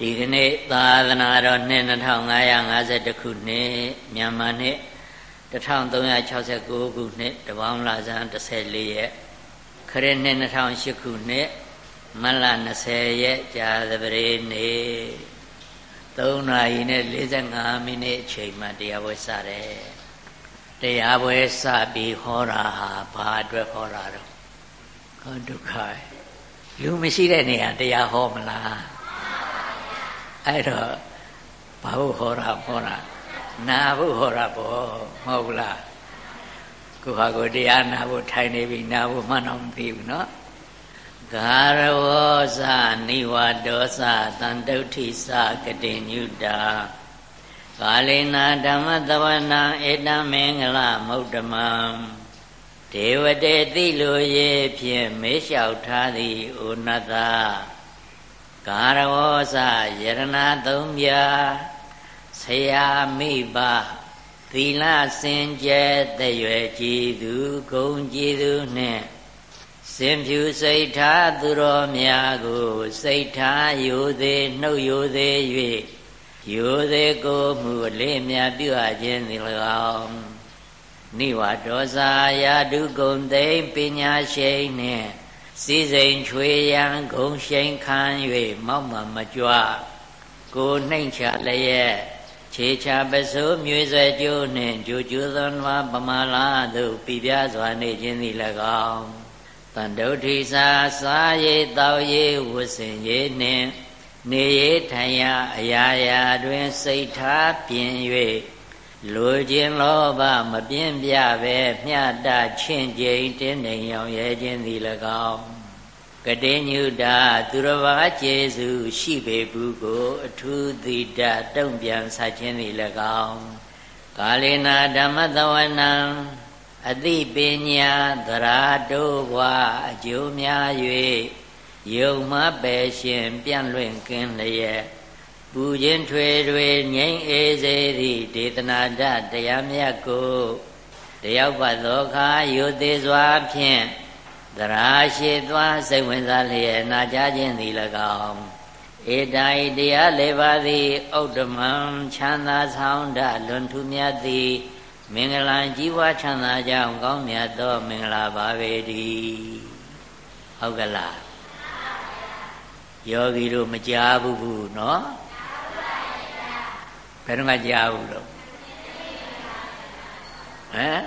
ဒီကနေ့သာသနာတော်နှစ်2552ခုနှစ်မြန်မာနှစ်1369ခုနှစ်တပေါင်းလာဇန်14ရက်ခရစ်နှစ်2008ခုနှစ်မတ်လ20ရက်ကြာသပတေးနေ့3နာရီနဲ့45မိနစ်အချိန်မှတရားပွဲစတယ်တရားပွဲစပြီးဟောတာဟာဘာအတွက်ဟောတာတော့ဟောဒုက္ခလူမရှိတဲ့နေရာတရားဟောမလား အဲ့တော့ဘာလို့ဟောတာဟောတာနာဖို့ဟောတာပေါ့မဟုတ်လားကိုဟာကိုတရားနာဖို့ထိုင်နေပြီနာဖို့မှန်းတော့မသိဘူးเนาะဂါရဝောသနိဝဒောသတန်တုဋ္ဌိသကတိညုတာကာလေနာဓမ္မတဝနာဧတံမင်္ဂလမௌတမံဒေဝတေတိလိုရေဖြင့်မေးလျှောက်ထားသည်ဩနတ္တ ကာရဝောစယရဏသုံးပြဆရာမိဘသီလစင်ကြဲတရွယ်ကြည်သူဂုံကြည်သူနှင့်စင်ဖြူစိတ်ထားသူတော်များကိုစိတ်ထားယိုသေးနှုတ်ယိုသေး၍ယိုသေးကိုမှုအလေးမြတ်ပြုအပ်ခြင်းသည်၎င်းနိဝဒောစာယာဒုဂုံသိပညာရှိနှင့် စည်းစိမ်ချွေရန်ဂုံရှိန်ခံ၍မောက်မှမကြွကိုနှိမ့်ချလျက်ခြေချပစိုးမြွေဆွဲကျိုးနှင့်ကြိုကျိုးသောနွားပမာလာသို့ပြပြစွာနေခြင်းသည်၎င်းတန်တုဋ္ဌိစာစားရည်တောက်ရည်ဝဆင်ရည်နှင့် နေရထိုင်ရအရာရာတွင်စိတ်ထားပြင်၍ လိုခြင်းလောဘမပြင်းပြပဲမျှတချင့်ကြိမ်တင်းနေရောင်ရဲခြင်းသည်၎င်းကတိညုတာသူတော်ဘာကျေစုရှိပေဘူးကို အထူးသီတတုံ့ပြန်ဆက်ခြင်းသည်၎င်းကာလေနာဓမ္မသဝနံအသိပညာသရာတိုးဘွားအကျိုးများ၍ယုံမပဲရှင်ပြန့်လွင့်ကင်းလျက် ပူခြင်းထွေတွေငြိမ့်အေးစေသည့်ဒေသနာတတရားမြတ်ကိုတယောက်ပတ်သောခါယုသေးစွာဖြင့်သရာရှိသွားစိတ်ဝင်စားလျက်နာကြခြင်းသည်၎င်းဧတိုင်တရားလေးပါးသည်ဥဒ္ဓမံချမ်းသာဆောင်တလွန်ထူးမြတ်သည်မင်္ဂလာကြီးပွားချမ်းသာကြောင်းကောင်းမြတ်သောမင်္ဂလာပါပေတည်းဟုတ်ကလားယောဂီတို့မကြားဘူးဘူးเนาะ ဘယ်တော့မှကြားဘူးလို့ဟမ်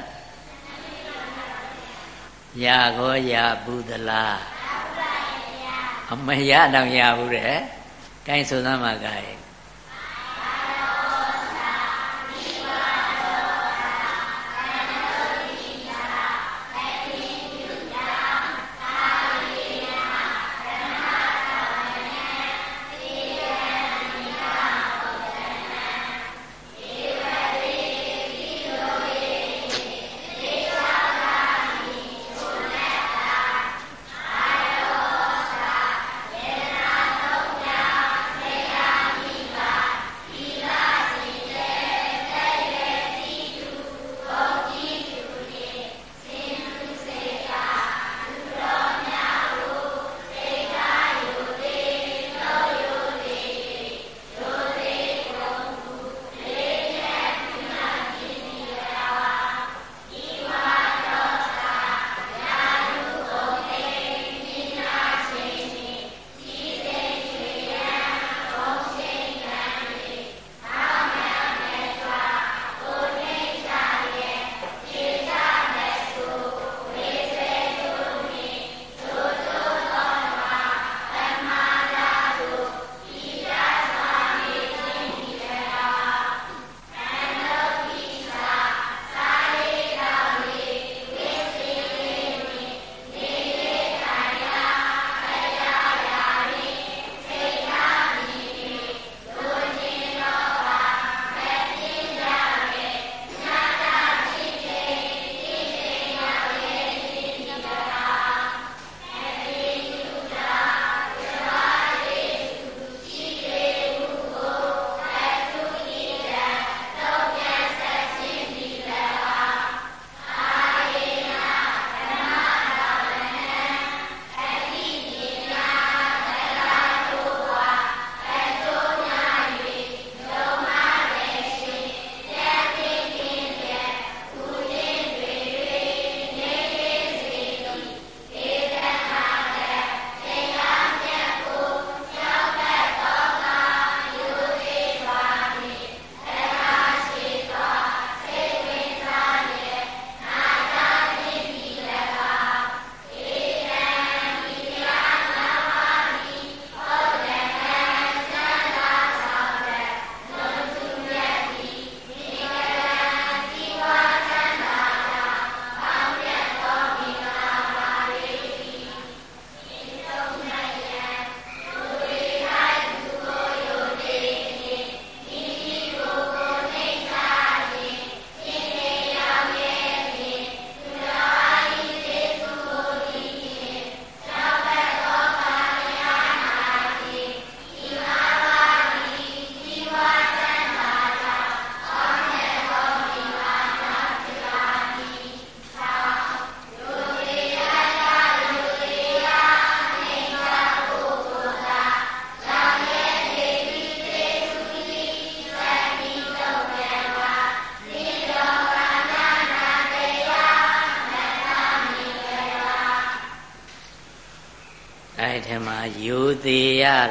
ရခေါ်ရဘူးသလားအမရတော့ရဘူးတဲ့ကိုင်းဆိုသမ်းမှာကဲယူ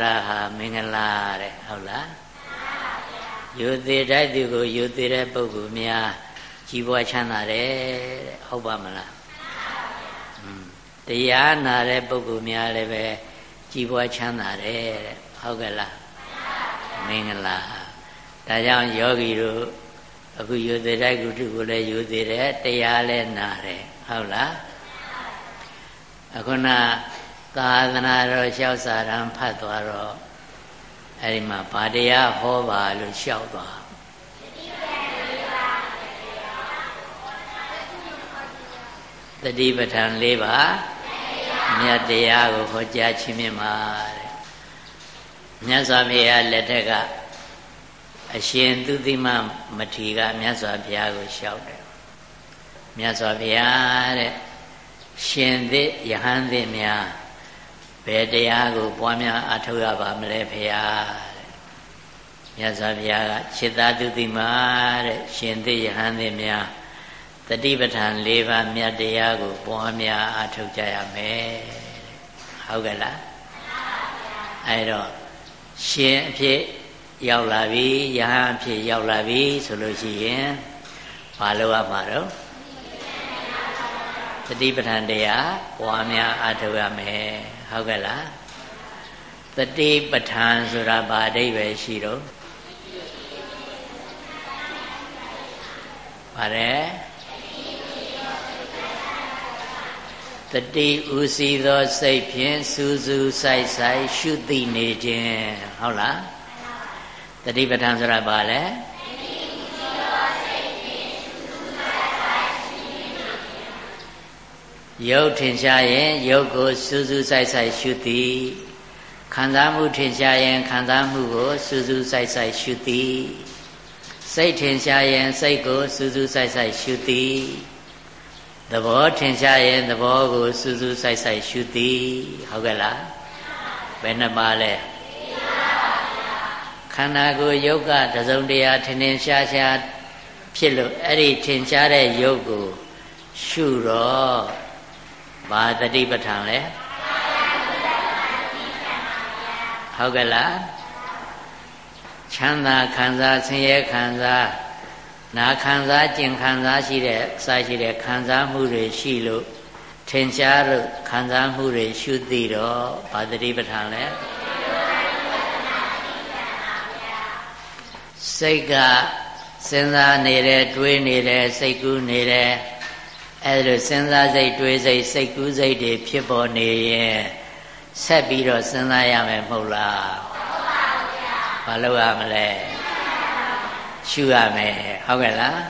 တာဟာမင်္ဂလာတဲ့ဟုတ်လားယူသေးတိုက်သူကိုယူသေးတဲ့ပုဂ္ဂိုလ်များကြီးပွားချမ်းသာတယ်တဲ့ဟုတ်ပါမလားတရားနာတဲ့ပုဂ္ဂိုလ်များလည်းပဲကြီးပွားချမ်းသာတယ်တဲ့ဟုတ်ကဲ့လားမင်္ဂလာဒါကြောင့်ယောဂီတို့အခုယူသေးတဲ့ကုထုကိုလည်းယူသေးတယ်တရားလည်းနာတယ်ဟုတ်လားအခုန သာသနာတော်လျှောက်စာရန်ဖတ်သွားတော့အဲ့ဒီမှာဗာတရားဟောပါလို့လျှောက်သွားတတိပဋ္ဌာန်၄ပါးမြတ်တရားကိုဟောကြားခြင်းမြတ်မှာတဲ့မြတ်စွာဘုရားလက်ထက်ကအရှင်သူတိမမထေရကမြတ်စွာဘုရားကိုလျှောက်တယ်မြတ်စွာဘုရားတဲ့ရှင်သစ်ယဟန်သစ်များ ဘယ်တရားကိုပွားများအထောက်ရပါမလဲဖေဟာတဲ့မြတ်စွာဘုရားကခြေသာတုတိမာတဲ့ရှင်သစ်ယဟန်သစ်များတတိပဋ္ဌာန်၄ပါးမြတ်တရားကိုပွားများအထောက်ကြရမယ်ဟုတ်ကဲ့လားအဲတော့ရှင်အဖြစ်ရောက်လာပြီယဟန်အဖြစ်ရောက်လာပြီဆိုလို့ရှိရင်ဘာလို့ရမှာတော့တတိပဋ္ဌာန်တရားပွားများအထောက်ရမယ် ဟုတ်ကဲ့လားတတိပဋ္ဌာန်ဆိုတာဘာအဓိပ္ပာယ်ရှိတော့ပါတယ်တတိဥစီသောစိတ်ဖြင့်စူးစူးဆိုင်ဆိုင်ရှုသိနေခြင်းဟုတ်လားတတိပဋ္ဌာန်ဆိုတာဘာလဲ ရုပ်ထင်ရှားရင်ရုပ်ကိုစူးစူးဆိုင်ဆိုင်ရှုသည်ခံစားမှုထင်ရှားရင်ခံစားမှုကိုစူးစူးဆိုင်ဆိုင်ရှုသည်စိတ်ထင်ရှားရင်စိတ်ကိုစူးစူးဆိုင်ဆိုင်ရှုသည်သဘောထင်ရှားရင်သဘောကိုစူးစူးဆိုင်ဆိုင်ရှုသည်ဟုတ်ကဲ့လားဘယ်နှပါလဲခန္ဓာကိုယ်ယုတ်ကတစုံတရာထင်ထင်ရှားရှားဖြစ်လို့အဲ့ဒီထင်ရှားတဲ့ယုတ်ကိုရှုတော့ ဘာတတိပဋ္ဌာန်လဲဟုတ်ကဲ့လားချမ်းသာခံစားဆင်းရဲခံစားနာခံစားကျင်ခံစားရှိတဲ့စာရှိတဲ့ခံစားမှုတွေရှိလို့ထင်ရှားလို့ခံစားမှုတွေရှုသိတော့ဘာတတိပဋ္ဌာန်လဲစိတ်ကစဉ်းစားနေတယ်တွေးနေတယ်စိတ်ကူးနေတယ် အဲဒါစဉ်းစားစိတ်တွေးစိတ်စိတ်ကူးစိတ်တွေဖြစ်ပေါ်နေရင်ဆက်ပြီးတော့စဉ်းစားရမယ်မဟုတ်လားမလုပ်ရမလဲရှုရမယ်ဟုတ်ကဲ့လား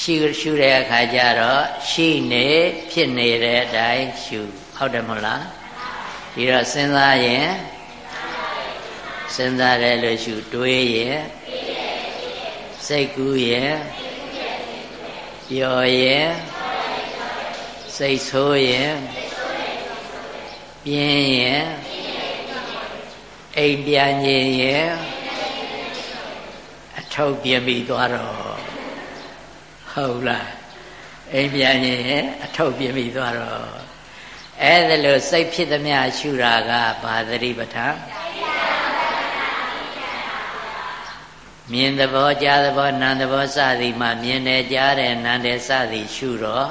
ရှုရှုတဲ့အခါကျတော့ရှိနေဖြစ်နေတဲ့အတိုင်းရှုဟုတ်တယ်မဟုတ်လားဒီတော့စဉ်းစားရင်စဉ်းစားတယ်လို့ရှုတွေးရင်စိတ်ကူးရင် ပျော်ရင်စိတ်ဆိုးရင်ပြင်းရင်အိမ်ပြန်ញင်ရင်အထောက်ပြပြီးသွားတော့ဟုတ်လားအိမ်ပြန်ញင်ရင်အထောက်ပြပြီးသွားတော့အဲ့ဒါလို့စိတ်ဖြစ်သမျှရှုတာကဘာသတိပဋ္ဌာန် မြင်သဘောကြားသဘောနာမ်သဘောစသည်မှာမြင်တယ်ကြားတယ်နာမ်တယ်စသည်ရှုတော့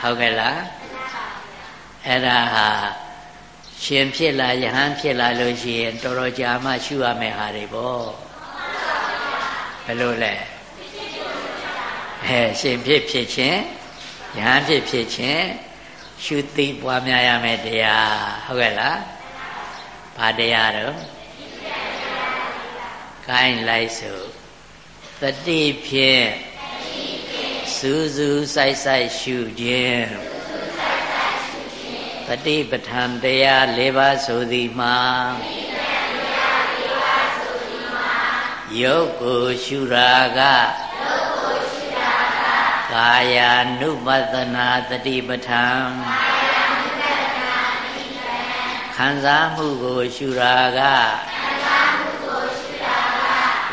ဟုတ်ကဲ့လားအဲ့ဒါဟာရှင်ဖြစ်လာယဟန်ဖြစ်လာလို့ရှိရင်တော်တော်ကြာမှရှုရမယ့်ဟာတွေပေါ့ဘယ်လိုလဲအဲရှင်ဖြစ်ဖြစ်ချင်းယဟန်ဖြစ်ဖြစ်ချင်းရှုသိပွားများရမယ်တရားဟုတ်ကဲ့လားဘာတရားတော့ ကိုင်းလိုက်စို့တတိဖြင့်စူးစူးဆိုင်ဆိုင်ရှုခြင်းတတိပဋ္ဌာန်တရား၄ပါးဆိုသည်မှာယုတ်ကိုရှုရာကကာယ ानु ပတနာတတိပဋ္ဌာန်ခံစားမှုကိုရှုရာက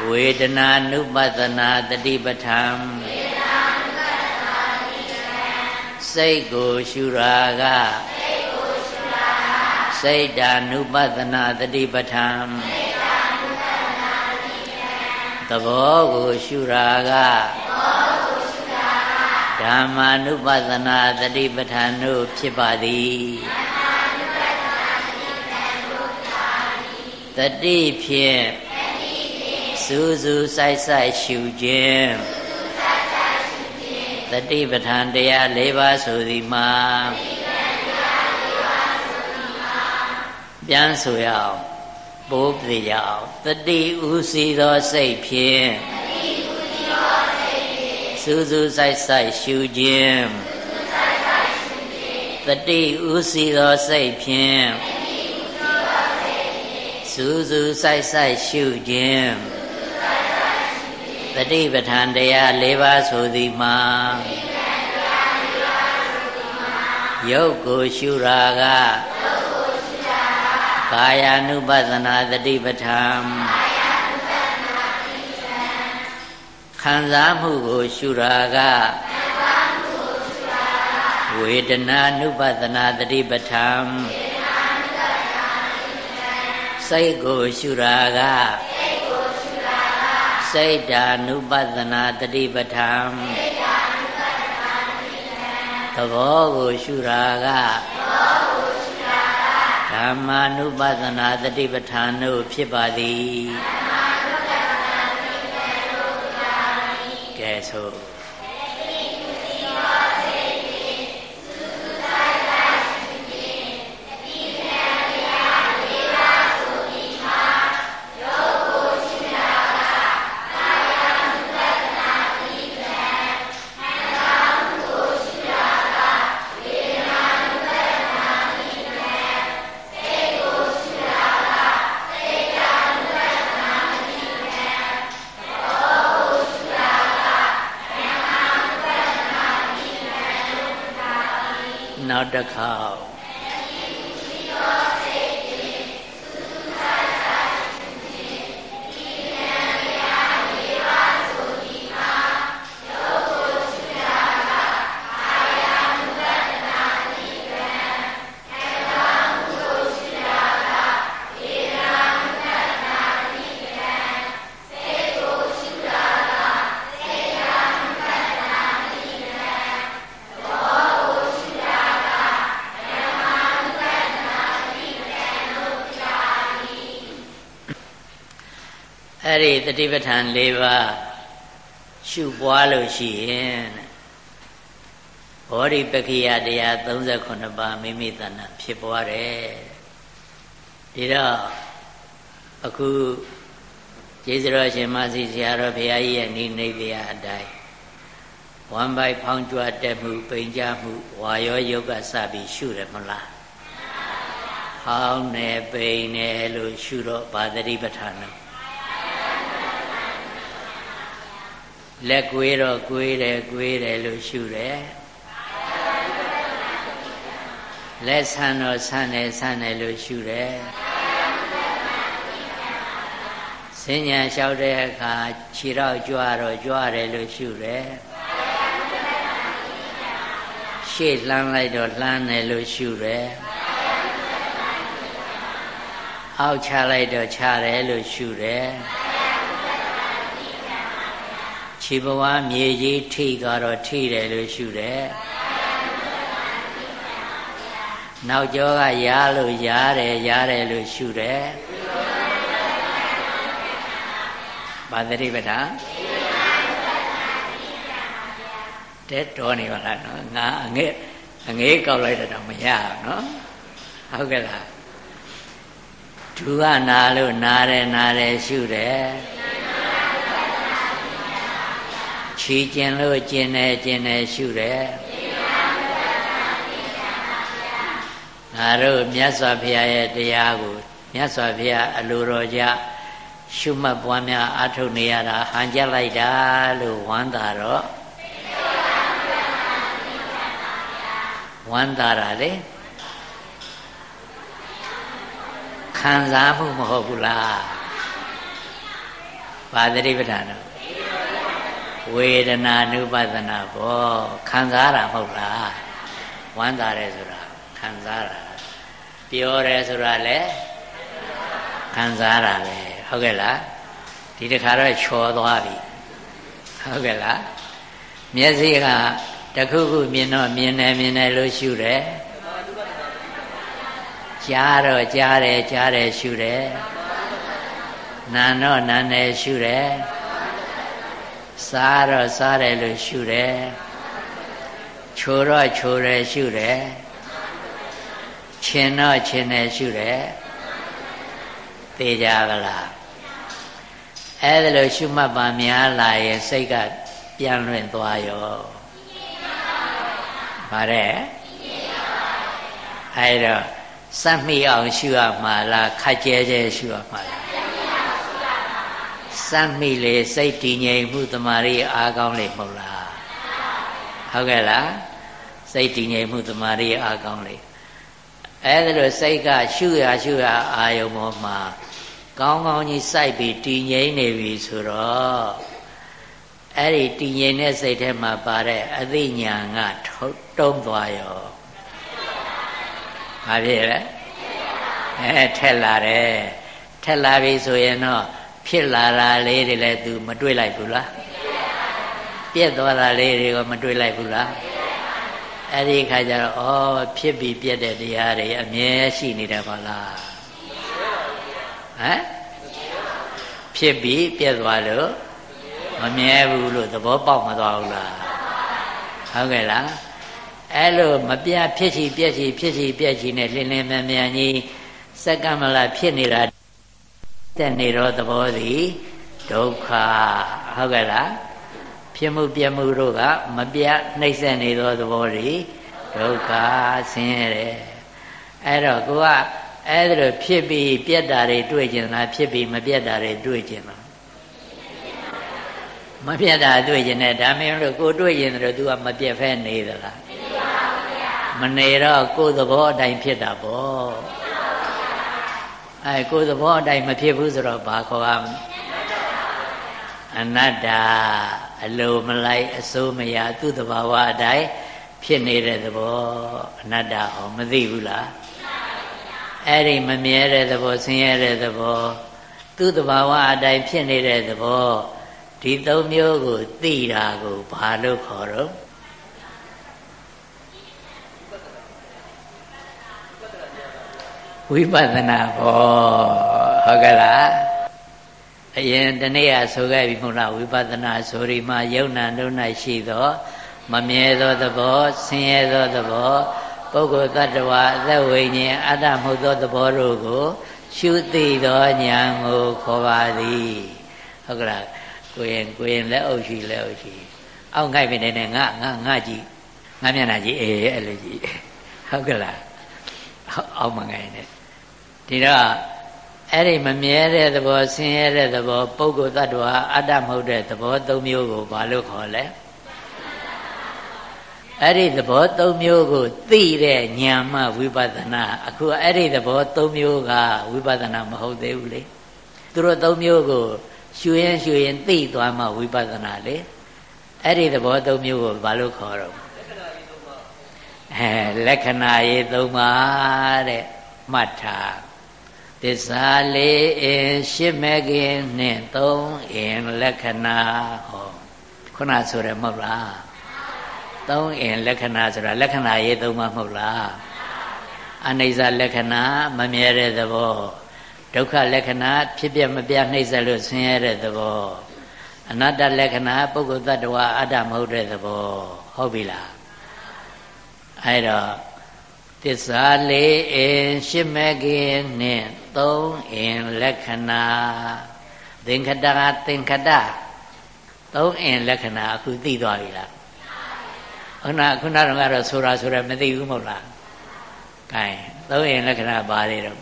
ဝေဒနာနုပတနာတတိပဋ္ဌံစိတ်ကိုရှုရာကစိတ်ကိုရှုရာကစိတ်ဓာနုပဒနာတတိပဋ္ဌာန်စိတ်ဓာနုပဒနာတတိပဋ္ဌာန်သဘောကိုရှုရာကသဘောကိုရှုရာကဓမ္မာနုပဒနာတတိပဋ္ဌာန်တို့ဖြစ်ပါသည်ဓမ္မာနုပဒနာတတိပဋ္ဌာန်တို့ဖြစ်ပါသည်တတိဖြင့်တတိဖြင့် စူးစူးဆိုင်ဆိုင်ရှုခြင်းတတိပဋ္ဌာန်တရား၄ပါးဆိုသည်မှာပြန်ဆိုရအောင်ပိုးပြေကြအောင်တတိဥစီသောစိတ်ဖြင့်စူးစူးဆိုင်ဆိုင်ရှုခြင်းတတိဥစီသောစိတ်ဖြင့်စူးစူးဆိုင်ဆိုင်ရှုခြင်း တတိပဋ္ဌာန်တရား၄ပါးဆိုသည်မှာယုတ်ကိုရှုရာကကာယ ानु ပသနာတတိပဋ္ဌာန်ခံစားမှုကိုရှုရာကဝေဒနာ ानु ပသနာတတိပဋ္ဌာန်စိတ်ကိုရှုရာက စိတ်ဓာနုပဒနာတတိပဋ္ဌာန်သဘောကိုရှုရာကဓမ္မာနုပဒနာတတိပဋ္ဌာန်တို့ဖြစ်ပါသည်ကဲဆို တစ်ခေါက် အဲ့ဒီတတိပဋ္ဌာန်၄ပါးရှုပွားလို့ရှိရင်ဘောဓိပက္ခိယတရား38ပါးမိမိတဏ္ဍဖြစ်ပွားတယ်ဒီတော့အခုကျေးဇူးတော်ရှင်မဆီဆရာတော်ဘုရားကြီးရဲ့နိနေတရားအတိုင်းဝမ်ပိုက်ဖောင်းကြွတက်မှုပိန်ကြမှုဝါရောယုတ်ကစပြီးရှုတယ်မလားဟောင်းနေပိန်နေလို့ရှုတော့ဗာတိပဋ္ဌာန် လက်ကွေးတော့ကွေးတယ်ကွေးတယ်လို့ရှုတယ်လက်ဆန်းတော့ဆန်းတယ်ဆန်းတယ်လို့ရှုတယ်စဉ္ညာလျှောက်တဲ့အခါခြေတော့ကြွတော့ကြွတယ်လို့ရှုတယ်ရှေ့လှမ်းလိုက်တော့လှမ်းတယ်လို့ရှုတယ်အောက်ချလိုက်တော့ချတယ်လို့ရှုတယ် ခြေဘဝမြေကြီးထိကတော့ထိတယ်လို့ရှုတယ်နောက်ကျောကရားလို့ရားတယ်ရားတယ်လို့ရှုတယ်ဘာသတိပဋ္ဌာန်တဲ့တော်နေပါလားနော်ငါအငဲ့အငဲ့ကောက်လိုက်တော့မရဘူးနော်ဟုတ်ကဲ့လားဒုကနာလို့နားတယ်နားတယ်ရှုတယ် ခြေကျင်လို့ကျင်တယ်ကျင်တယ်ရှုတယ်ငါတို့မြတ်စွာဘုရားရဲ့တရားကိုမြတ်စွာဘုရားအလိုတော်ကြရှုမှတ်ပွားများအားထုတ်နေရတာဟန်ကြလိုက်တာလို့ဝမ်းသာတော့ဝမ်းသာတာလေခံစားမှုမဟုတ်ဘူးလားပါတိပဋ္ဌာန်တော့ ဝေဒနာနုပဒနာဘောခံစားတာမဟုတ်လားဝမ်းသာတယ်ဆိုတာခံစားတာပြောတယ်ဆိုတာလည်းခံစားတာပဲဟုတ်ကဲ့လားဒီတခါတော့ချော်သွားပြီဟုတ်ကဲ့လားမျက်စိကတခုခုမြင်တော့မြင်တယ်မြင်တယ်လို့ရှုတယ်ကြားတော့ကြားတယ်ကြားတယ်ရှုတယ်နာတော့နာတယ်ရှုတယ် စားတော့စားတယ်လို့ရှုတယ်ချိုတော့ချိုတယ်ရှုတယ်ခြင်တော့ခြင်တယ်ရှုတယ်သိကြပါလားအဲ့ဒါလို့ရှုမှတ်ပါများလာရင်စိတ်ကပြန်လွင်သွားရောပါတယ်အဲ့တော့စက်မိအောင်ရှုရမှာလားခက်ကြဲကြဲရှုရမှာလား စက်မိလေစိတ်တည်ငြိမ်မှုတမာရီအားကောင်းလေမဟုတ်လားဟုတ်ကဲ့လားစိတ်တည်ငြိမ်မှုတမာရီအားကောင်းလေအဲ့ဒါလို့စိတ်ကရှုရရှုရအာယုံပေါ်မှာကောင်းကောင်းကြီးစိုက်ပြီးတည်ငြိမ်နေပြီဆိုတော့အဲ့ဒီတည်ငြိမ်တဲ့စိတ်ထဲမှာပါတဲ့အသိဉာဏ်ကတုံးသွားရောဘာဖြစ်လဲအဲထက်လာတယ်ထက်လာပြီဆိုရင်တော့ ဖြစ်လာတာလေးတွေလည်း तू မတွေးလိုက်ဘူးလားပြက်သွားတာလေးတွေကမတွေးလိုက်ဘူးလားအဲ့ဒီခါကျတော့ဩဖြစ်ပြီးပြက်တဲ့တရားတွေအမြဲရှိနေတယ်ပါလားဟမ်ဖြစ်ပြီးပြက်သွားလို့မမြဲဘူးလို့သဘောပေါက်မသွားဘူးလားဟုတ်ကဲ့လားအဲ့လိုမပြဖြစ်ချီပြက်ချီဖြစ်ချီပြက်ချီနဲ့လင်းလင်းမြန်မြန်ကြီးစက္ကမလဖြစ်နေတာ တဲ့နေတော့သဘောသည်ဒုက္ခဟုတ်ကဲ့လားဖြစ်မှုပြမှုတို့ကမပြနှိမ့်ဆက်နေသောသဘောတွေဒုက္ခဆင်းရဲတယ်အဲ့တော့ကိုကအဲ့ဒါလိုဖြစ်ပြီးပြက်တာတွေတွေ့ကျင်လားဖြစ်ပြီးမပြက်တာတွေတွေ့ကျင်လားမပြက်တာတွေ့ကျင်တယ်ဒါမင်းတို့ကိုတွေ့ရင်တော့ तू ကမပြက်ဖဲနေသလားမနေတော့ကိုယ်သဘောအတိုင်းဖြစ်တာပေါ့ အဲကိုယ်သဘောအတိုင်းမဖြစ်ဘူးဆိုတော့ဘာခေါ်ရမလဲအနတ္တအလိုမလိုက်အစိုးမရသူ့တဘာဝအတိုင်းဖြစ်နေတဲ့သဘောအနတ္တဟောမသိဘူးလားအဲ့ဒီမမြဲတဲ့သဘောဆင်းရဲတဲ့သဘောသူ့တဘာဝအတိုင်းဖြစ်နေတဲ့သဘောဒီသုံးမျိုးကိုသိတာကိုဘာလို့ခေါ်တော့ ဝိပဿနာဟောဟုတ်ကဲ့လားအရင်တနေ့ကဆိုခဲ့ပြီမဟုတ်လားဝိပဿနာဆိုရီမှာယုံနာတို့၌ရှိသောမမြဲသောသဘောဆင်းရဲသောသဘောပုဂ္ဂိုလ်တ attva အသက်ဝိညာဉ်အတ္တမဟုတ်သောသဘောတို့ကို ရှုသိသောဉာဏ်ကိုခေါ်ပါသည်ဟုတ်ကလားကိုရင်ကိုရင်လက်အုပ်ရှိလက်အုပ်ရှိအောက်ငိုက်ပြီနေငါငါငါကြည့်ငါမျက်နှာကြည့်အေးအဲ့လိုကြည့်ဟုတ်ကလားအောက်မငိုက်နဲ့ ဒီတော့အဲ့ဒီမမြဲတဲ့သဘောဆင်းရဲတဲ့သဘောပုဂ္ဂိုလ်တ attva အတ္တမဟုတ်တဲ့သဘော၃မျိုးကိုဘာလို့ခေါ်လဲအဲ့ဒီသဘော၃မျိုးကိုသိတဲ့ဉာဏ်မှဝိပဿနာအခုအဲ့ဒီသဘော၃မျိုးကဝိပဿနာမဟုတ်သေးဘူးလေသူတို့၃မျိုးကိုရှုရင်ရှုရင်သိသွားမှဝိပဿနာလေအဲ့ဒီသဘော၃မျိုးကိုဘာလို့ခေါ်တော့အဲလက္ခဏာရေး၃ပါးတဲ့မှတ်ထား သစ္စာလေးအင်ရှစ်မဲ့ခင်နဲ့သုံးအင်လက္ခဏာဟောခုနဆိုရမဟုတ်လားသုံးအင်လက္ခဏာဆိုတာလက္ခဏာရေးသုံးပါမဟုတ်လားအနိစ္စလက္ခဏာမမြဲတဲ့သဘောဒုက္ခလက္ခဏာဖြစ်ပြမပြနှိမ့်ဆက်လို့ဆင်းရဲတဲ့သဘောအနတ္တလက္ခဏာပုဂ္ဂိုလ်တ attva အတ္တမဟုတ်တဲ့သဘောဟုတ်ပြီလားအဲ့တော့သစ္စာလေးအင်ရှစ်မကင်နဲ့ သုံးအင်လက္ခဏာသင်္ခတသင်္ခတသုံးအင်လက္ခဏာအခုသိသွားပြီလားခုနခုနတော့ကတော့ဆိုတာဆိုရမသိဘူးမဟုတ်လားကဲသုံးအင်လက္ခဏာပါလေတော့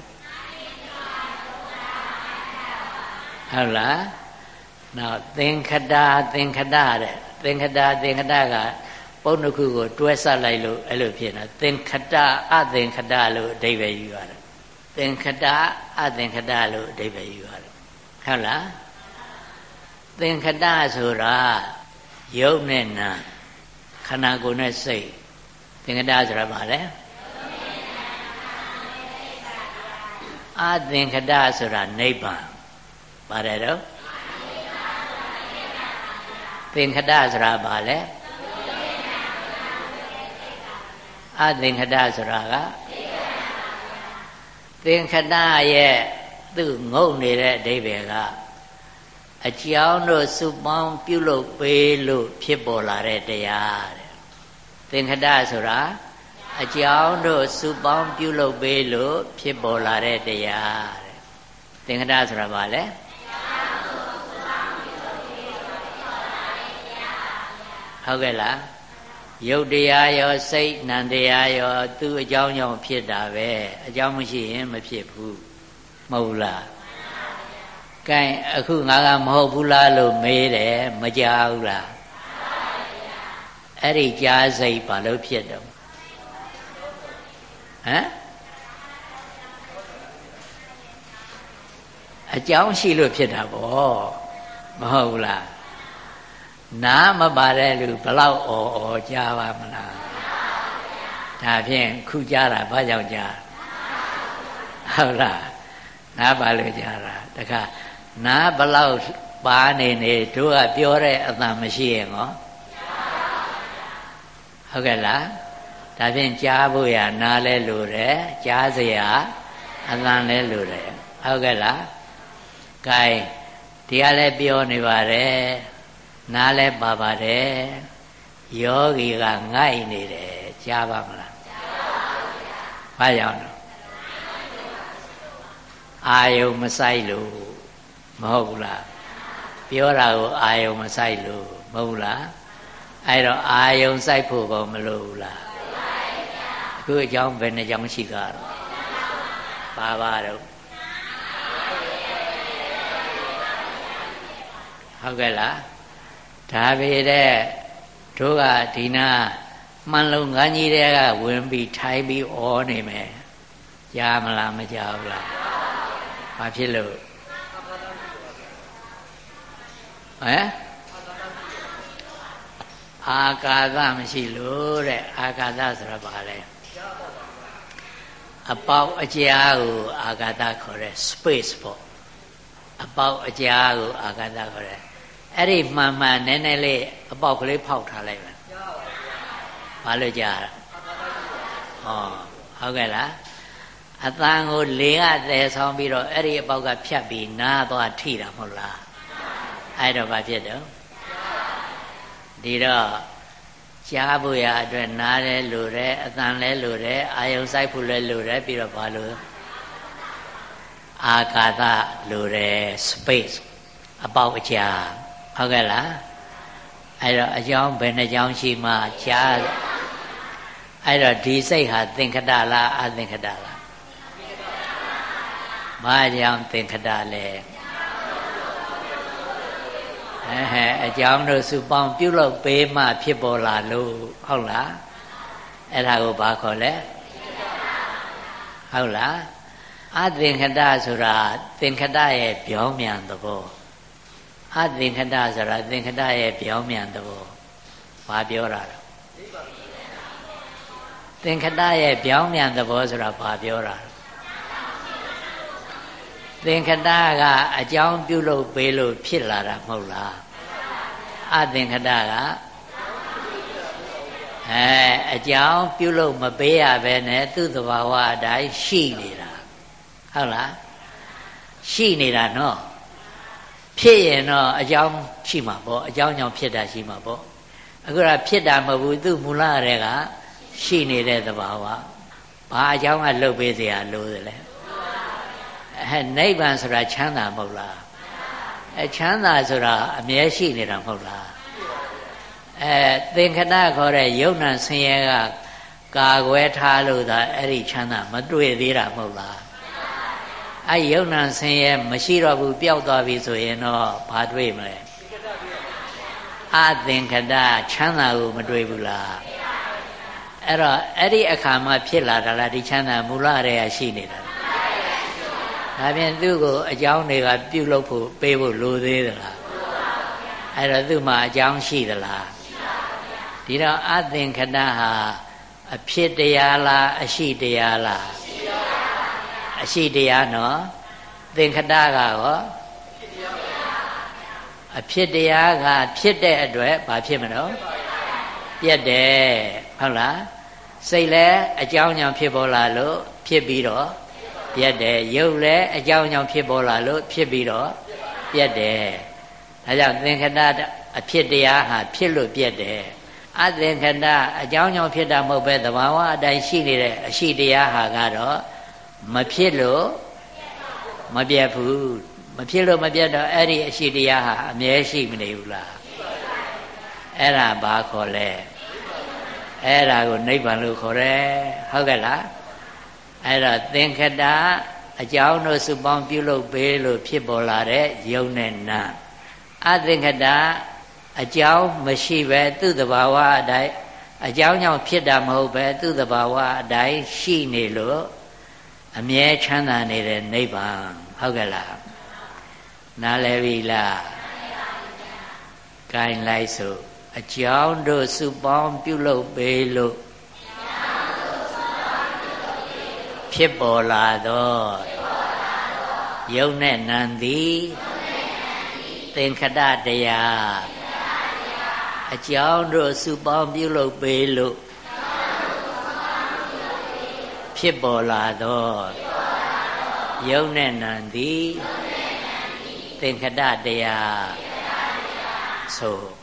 ဟုတ်လားနောက်သင်္ခတသင်္ခတတဲ့သင်္ခတသင်္ခတကပုံတစ်ခုကို တွဲဆက်လိုက်လို့အဲ့လိုဖြစ်နေတာသင်္ခတအသင်္ခတလို့အဓိပ္ပာယ်ယူရတယ် သင်္ခတအသင်္ခတလို့အဓိပ္ပာယ်ယူရတယ်ဟုတ်လားသင်္ခတဆိုတာယုတ်နဲ့နာခန္ဓာကိုယ်နဲ့စိတ်သင်္ခတဆိုတာဘာလဲအသင်္ခတဆိုတာနိဗ္ဗာန်ပါတယ်တော့သင်္ခတဆိုတာဘာလဲအသင်္ခတဆိုတာက သင်္ခတရဲ့သူ့ငုံနေတဲ့အဓိပ္ပာယ်ကအကြောင်းတို့စုပေါင်းပြုလုပ်ပေးလို့ဖြစ်ပေါ်လာတဲ့တရားတဲ့သင်္ခတဆိုတာအကြောင်းတို့စုပေါင်းပြုလုပ်ပေးလို့ဖြစ်ပေါ်လာတဲ့တရားတဲ့သင်္ခတဆိုတာဘာလဲဟုတ်ကဲ့လား ရုပ်တရားရောစိတ်နံတရားရောသူ့အကြောင်းကြောင့်ဖြစ်တာပဲအကြောင်းမရှိရင်မဖြစ်ဘူးမဟုတ်လားကဲအခုငါကမဟုတ်ဘူးလားလို့မေးတယ်မကြောက်ဘူးလားအဲ့ဒီကြားစိတ်ဘာလို့ဖြစ်တော့ဟမ်အကြောင်းရှိလို့ဖြစ်တာပေါ့မဟုတ်ဘူးလား နားမပါတဲ့လူဘလောက်អော်អော်ကြားပါမလားဒါဖြင့်ခုကြားတာဘာကြောင့်ကြားဟုတ်လားနားပါလို့ကြားတာတခါနားဘလောက်ပါနေနေတို့ကပြောတဲ့အတန်မရှိရင်ဟောဟုတ်ကဲ့လားဒါဖြင့်ကြားဖို့ရနားလဲလို့တယ်ကြားစရာအတန်လဲလို့တယ်ဟုတ်ကဲ့လား gain ဒီကလည်းပြောနေပါတယ် နားလဲပါပါတယ်ယောဂီကငိုက်နေတယ်ကြားပါမလားကြားပါဘူးဗျာဘာကြောင့်လဲအာယုံမဆိုင်လို့မဟုတ်ဘူးလားပြောတာကိုအာယုံမဆိုင်လို့မဟုတ်ဘူးလားအဲ့တော့အာယုံဆိုင်ဖို့ကောမလို့ဘူးလားအခုအကြောင်းဘယ်နှကြောင်းရှိကြတော့ပါပါတော့ဟုတ်ကဲ့လား ဒါပေတဲ့တို့ကဒီနာမှန်လုံးငန်းကြီးတဲ့ကဝင်ပြီးထိုင်ပြီးဩနေမယ်ကြားမလားမကြားဘူးလားဘာဖြစ်လို့ဟမ်အာကာသမရှိလို့တဲ့အာကာသဆိုတာဘာလဲအပေါက်အကြားကိုအာကာသခေါ်တဲ့ space ပေါ့အပေါက်အကြားကိုအာကာသခေါ်တဲ့ အဲ့ဒီမှန်မှန်နည်းနည်းလေးအပေါက်ကလေးဖောက်ထားလိုက်ပါဘာလို့ကြားတာဟောဟုတ်ကဲ့လားအတန်ကိုလေကသယ်ဆောင်ပြီးတော့အဲ့ဒီအပေါက်ကဖြတ်ပြီးနားသွားထိတာမဟုတ်လားအဲ့တော့ဘာဖြစ်တော့ဒီတော့ကြားဖို့ရအတွက်နားလဲလိုတယ်အတန်လဲလိုတယ်အာယုံဆိုင်ဖို့လဲလိုတယ်ပြီးတော့ဘာလို့အာကာသလိုတယ် space အပေါက်အကြာ ဟုတ်ကဲ့လားအဲ့တော့အကြောင်းဘယ်နှကြောင်းရှိမှကြားအဲ့တော့ဒီစိတ်ဟာသင်္ခတလားအသင်္ခတလားဘာကြောင့်သင်္ခတလဲအဲဟဲ့အကြောင်းတို့စုပေါင်းပြုလုပ်ပေးမှဖြစ်ပေါ်လာလို့ဟုတ်လားအဲ့ဒါကိုဘာခေါ်လဲဟုတ်လားအသင်္ခတဆိုတာသင်္ခတရဲ့ပြောင်းမြန်သဘော အသင်္ခတဆိုတာသင်္ခတရဲ့ပြောင်းမြန်သဘောဘာပြောတာလဲသင်္ခတရဲ့ပြောင်းမြန်သဘောဆိုတာဘာပြောတာလဲသင်္ခတကအကြောင်းပြုလုပ်ပေးလို့ဖြစ်လာတာမဟုတ်လားအသင်္ခတကအဲအကြောင်းပြုလုပ်မပေးရဘဲနဲ့သူ့သဘာဝအတိုင်းရှိနေတာဟုတ်လားရှိနေတာနော် ဖြစ်ရင်တော့အကြောင်းရှိမှာပေါ့အကြောင်းကြောင့်ဖြစ်တာရှိမှာပေါ့အခုကဖြစ်တာမဟုတ်ဘူးသူ့မူလတွေကရှိနေတဲ့သဘာဝဘာအကြောင်းကလှုပ်ပေးเสียလို့လဲအဲနိဗ္ဗာန်ဆိုတာချမ်းသာမဟုတ်လားအဲချမ်းသာဆိုတာအမြဲရှိနေတာမဟုတ်လားအဲသင်္ခဏခေါ်တဲ့ယုံနာဆင်းရဲကကာကွယ်ထားလို့သာအဲ့ဒီချမ်းသာမတွေ့သေးတာမဟုတ်လား အဲ့ယုံနာဆင်းရဲမရှိတော့ဘူးပျောက်သွားပြီဆိုရင်တော့ဘာတွေ့မလဲအသင်္ခတချမ်းသာကိုမတွေ့ဘူးလားအဲ့တော့အဲ့ဒီအခါမှဖြစ်လာတာလားဒီချမ်းသာမူလတည်းကရှိနေတာဒါပြန်သူ့ကိုအကြောင်းတွေကပြုလုပ်ဖို့ပေးဖို့လိုသေးသလားအဲ့တော့သူ့မှာအကြောင်းရှိသလားဒီတော့အသင်္ခတဟာအဖြစ်တရားလားအရှိတရားလား အရှိတရားနော်သင်္ခတကရောအဖြစ်တရားကဖြစ်တဲ့အတွက်ဘာဖြစ်မလို့ပြက်တယ်ဟုတ်လားစိတ်လည်းအကြောင်းကြောင့်ဖြစ်ပေါ်လာလို့ဖြစ်ပြီးတော့ပြက်တယ်ရုပ်လည်းအကြောင်းကြောင့်ဖြစ်ပေါ်လာလို့ဖြစ်ပြီးတော့ပြက်တယ်ဒါကြောင့်သင်္ခတအဖြစ်တရားဟာဖြစ်လို့ပြက်တယ်အသင်္ခတအကြောင်းကြောင့်ဖြစ်တာမဟုတ်ပဲသဘာဝအတိုင်းရှိနေတဲ့အရှိတရားဟာကတော့ မဖြစ်လို့မပြတ်ဘူးမဖြစ်လို့မပြတ်တော့အဲ့ဒီအရှိတရားဟာအမြဲရှိမနေဘူးလားအဲ့ဒါဘာခေါ်လဲအဲ့ဒါကိုနိဗ္ဗာန်လို့ခေါ်တယ်ဟုတ်ကဲ့လားအဲ့တော့သင်္ခတအကြောင်းတို့စုပေါင်းပြုလုပ်ပေးလို့ဖြစ်ပေါ်လာတဲ့ယုံနဲ့နာအသင်္ခတအကြောင်းမရှိပဲသူ့တဘာဝအတိုင်းအကြောင်းကြောင့်ဖြစ်တာမဟုတ်ပဲသူ့တဘာဝအတိုင်းရှိနေလို့ အမြဲချမ်းသာနေတဲ့နိဗ္ဗာန်ဟုတ်ကဲ့လားနားလည်ပြီလားကိုင်းလိုက်စို့အကြောင်းတို့စုပေါင်းပြုလုပ်ပေးလို့ဖြစ်ပေါ်လာသောယုံနဲ့နံသည်သင်္ခတတရားအကြောင်းတို့စုပေါင်းပြုလုပ်ပေးလို့ ဖြစ်ပေါ်လာသောယုံနဲ့နံသည်သင်္ခတတရားဆို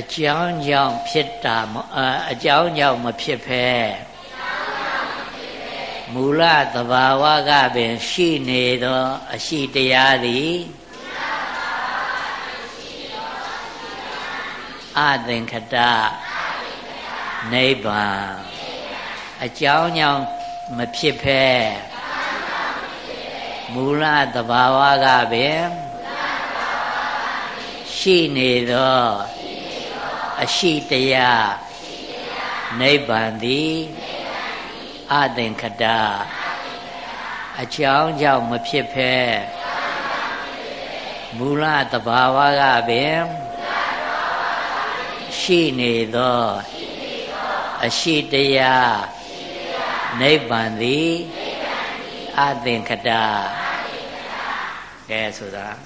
အကြောင်းကြောင့်ဖြစ်တာအကြောင်းကြောင့်မဖြစ်ဖဲမူလသဘာဝကပင် ရှိနေသော အရှိတရားသည်အသင်္ခတနိဗ္ဗာန်အကြောင်းကြောင့်မဖြစ်ဖဲမူလသဘာဝကပင်ရှိနေသော အရှိတရားနိဗ္ဗာန်သည်အသင်္ခတအကြောင်းကြောင့်မဖြစ်ဖဲမူလတဘာဝကပင်ရှိနေသောအရှိတရားနိဗ္ဗာန်သည်အသင်္ခတကဲဆိုတာ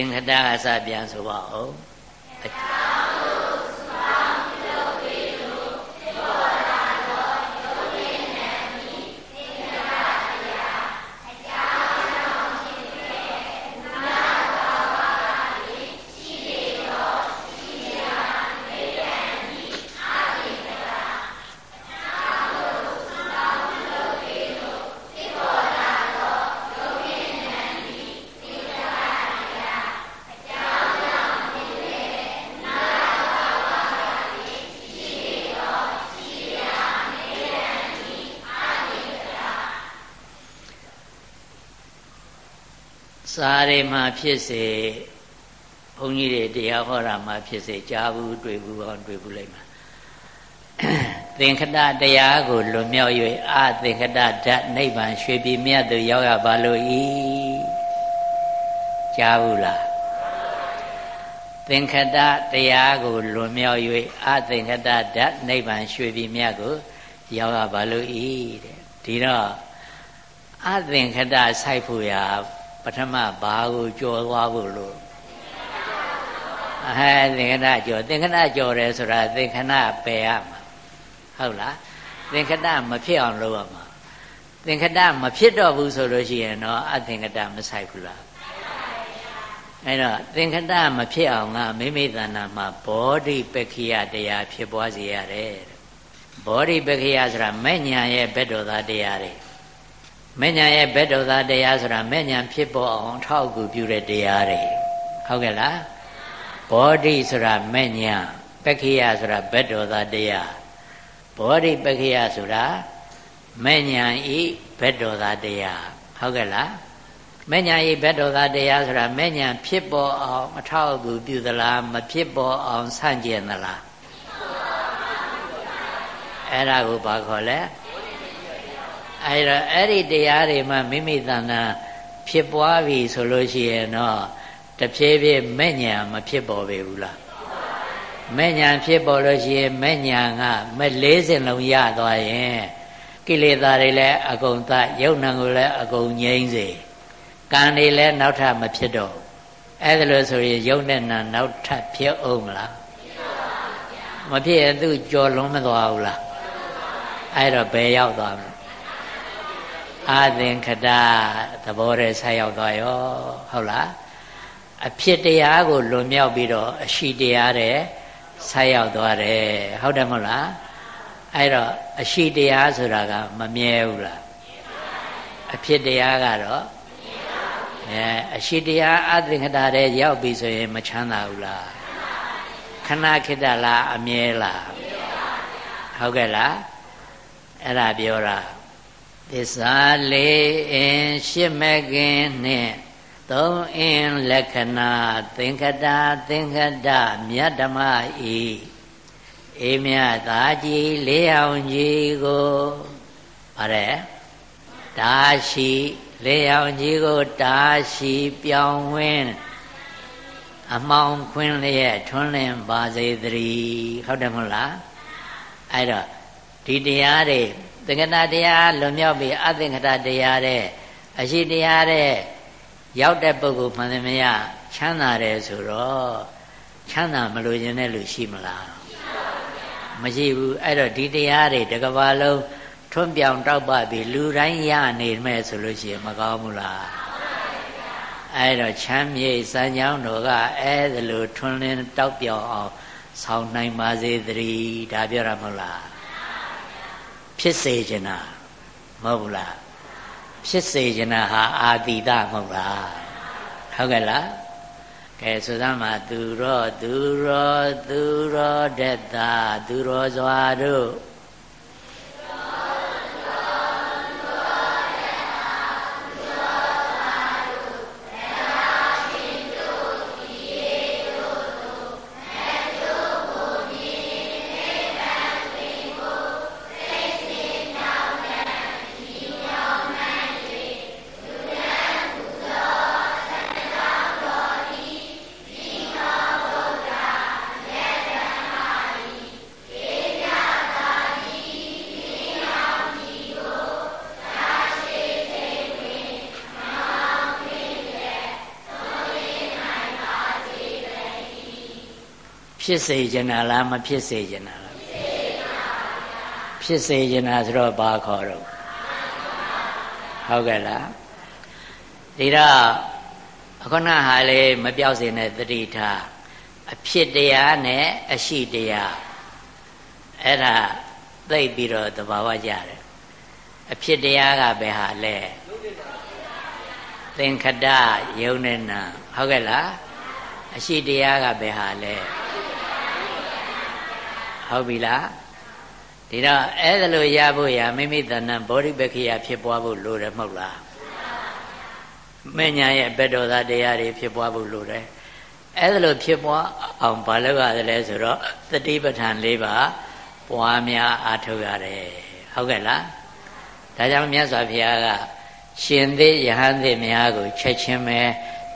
သင်္ခတအစပြန်ဆိုပါဦး စာတွေမှာဖြစ်စေဘုန်းကြီးတွေတရားဟောတာမှာဖြစ်စေကြားဘူးတွေ့ဘူးဟောတွေ့ဘူးလိုက်မှာသင်္ခတတရားကိုလွန်မြောက်၍အသင်္ခတဓာတ်နိဗ္ဗာန်ရွှေပြည်မြတ်သို့ရောက်ရပါလို့ဤကြားဘူးလားသင်္ခတတရားကိုလွန်မြောက်၍အသင်္ခတဓာတ်နိဗ္ဗာန်ရွှေပြည်မြတ်ကိုရောက်ရပါလို့ဤတဲ့ဒီတော့အသင်္ခတစိုက်ဖို့ရာပ ထမဘာကိုကြော်သွားဖို့လို့အဲသင်္ခဏကြော်သင်္ခဏကြော်တယ်ဆိုတာသင်္ခဏပယ်ရမှာဟဟုတ်လားသင်္ခတမဖြစ်အောင်လုပ်ရမှာသင်္ခတမဖြစ်တော့ဘူးဆိုလို့ရှိရင်တော့အသင်္ခတမဆိုင်ဘူးလားအဲ့တော့သင်္ခတမဖြစ်အောင်ကမိမိတဏ္ဍာမှာဘောဓိပက္ခိယတရားဖြစ်ပွားစေရတယ်ဘောဓိပက္ခိယဆိုတာမဲ့ညာရဲ့ဘက်တော်သားတရားတွေ မဲ့ညာရဲ့ဘက်တော်သားတရားဆိုတာမဲ့ညာဖြစ်ပေါ်အောင်ထောက်အကူပြုတဲ့တရားတွေဟုတ်ကဲ့လားဘောဓိဆိုတာမဲ့ညာပက္ခိယဆိုတာဘက်တော်သားတရားဘောဓိပက္ခိယဆိုတာမဲ့ညာဤဘက်တော်သားတရားဟုတ်ကဲ့လားမဲ့ညာဤဘက်တော်သားတရားဆိုတာမဲ့ညာဖြစ်ပေါ်အောင်အထောက်အကူပြုသလားမဖြစ်ပေါ်အောင်ဆန့်ကျင်သလားအဲ့ဒါကိုဘာခေါ်လဲ အဲ့တော့အဲ့ဒီတရားတွေမှမိမိတဏ္ဍာဖြစ်ပွားပြီဆိုလို့ရှိရင်တော့တဖြည်းဖြည်းမဲ့ညာမဖြစ်ပေါ်ပေဘူးလားမဲ့ညာဖြစ်ပေါ်လို့ရှိရင်မဲ့ညာကမဲ့40လုံးရသွားရင်ကိလေသာတွေလည်းအကုန်သယုံနာကိုလည်းအကုန်ငြိမ်းစေကံတွေလည်းနောက်ထပ်မဖြစ်တော့အဲ့ဒါလို့ဆိုရင်ယုံနဲ့နာနောက်ထပ်ဖြစ်အောင်မလားမဖြစ်ရင်သူကြော်လွန်မသွားဘူးလားအဲ့တော့ဘယ်ရောက်သွားမလဲ အာသင်္ခတသဘောတည်းဆက်ရောက်သွားရောဟုတ်လားအဖြစ်တရားကိုလွန်မြောက်ပြီးတော့အရှိတရားတဲ့ဆက်ရောက်သွားတယ်ဟုတ်တယ်မဟုတ်လားအဲ့တော့အရှိတရားဆိုတာကမမြဲဘူးလားအဖြစ်တရားကတော့အဲအရှိတရားအသင်္ခတာတဲ့ရောက်ပြီဆိုရင် မချမ်းသာဘူးလားခဏခိတ္တလားအမြဲလားဟုတ်ကဲ့လားအဲ့ဒါပြောတာ သစ္စာလေးအင်းရှစ်မကင်နဲ့သုံးအင်းလက္ခဏာသင်္ခတာသင်္ခတမြတ်ဓမ္မဤအေးမြတ်သာကြီးလေးအောင်ကြီးကိုပါတယ်ဒါရှိလေးအောင်ကြီးကိုတာရှိပြောင်းဝင်းအမောင်ခွင်းလျက်ထွန်းလင်းပါစေတည်းဟုတ်တယ်မဟုတ်လားအဲ့တော့ဒီတရားတွေ သင်္ကနာတရားလွန်မြောက်ပြီးအသင်္ကတာတရားတဲ့အရှိတရားတဲ့ရောက်တဲ့ပုဂ္ဂိုလ်မှန်သမျှချမ်းသာတယ်ဆိုတော့ချမ်းသာမလို့ရင်တဲ့လူရှိမလားမရှိဘူးအဲ့တော့ဒီတရားတွေတကဘာလုံးထွန်းပြောင်တောက်ပပြီးလူတိုင်းရနေမဲ့ဆိုလို့ရှိရင်မကောင်းဘူးလားအဲ့တော့ချမ်းမြေစံကြောင်းတော်ကအဲ့ဒါလိုထွန်းလင်းတောက်ပြောင်အောင်ဆောင်းနိုင်ပါစေတည်းဒါပြောရမဟုတ်လား ဖြစ်စေချင်တာမဟုတ်ဘူးလားဖြစ်စေချင်တာဟာအာတိတမဟုတ်လားဟုတ်ကဲ့လားကဲဆိုသမှာသူရောသူရောသူရောတတ္တာသူရောစွာတို့ ဖြစ်စေချင်တာလားမဖြစ်စေချင်တာလားဖြစ်စေချင်တာဆိုတော့ဘာခေါ်တော့ဟုတ်ကဲ့လားဒီတော့အခုနဟာလေမပြောက်စင်တဲ့တတိထားအဖြစ်တရားနဲ့အရှိတရားအဲ့ဒါသိပြီးတော့သဘာဝကြတယ်အဖြစ်တရားကဘယ်ဟာလဲသင်္ခတယုံနဲ့နာဟုတ်ကဲ့လားအရှိတရားကဘယ်ဟာလဲ ဟုတ်ပြီလားဒီတော့အဲ့ဒါလိုရဖို့ရမိမိတဏ္ဍဘောဓိပက္ခိယဖြစ်ပွားဖို့လိုတယ်မဟုတ်လားမညာရဲ့ဘက်တော်သားတရားတွေဖြစ်ပွားဖို့လိုတယ်အဲ့ဒါလိုဖြစ်ပွားအောင်ဘာလို့ရတယ်လဲဆိုတော့သတိပဋ္ဌာန်၄ပါးပွားများအားထုတ်ရတယ်ဟုတ်ကဲ့လားဒါကြောင့်မြတ်စွာဘုရားကရှင်သေးယဟန်သေးများကိုချက်ချင်းပဲ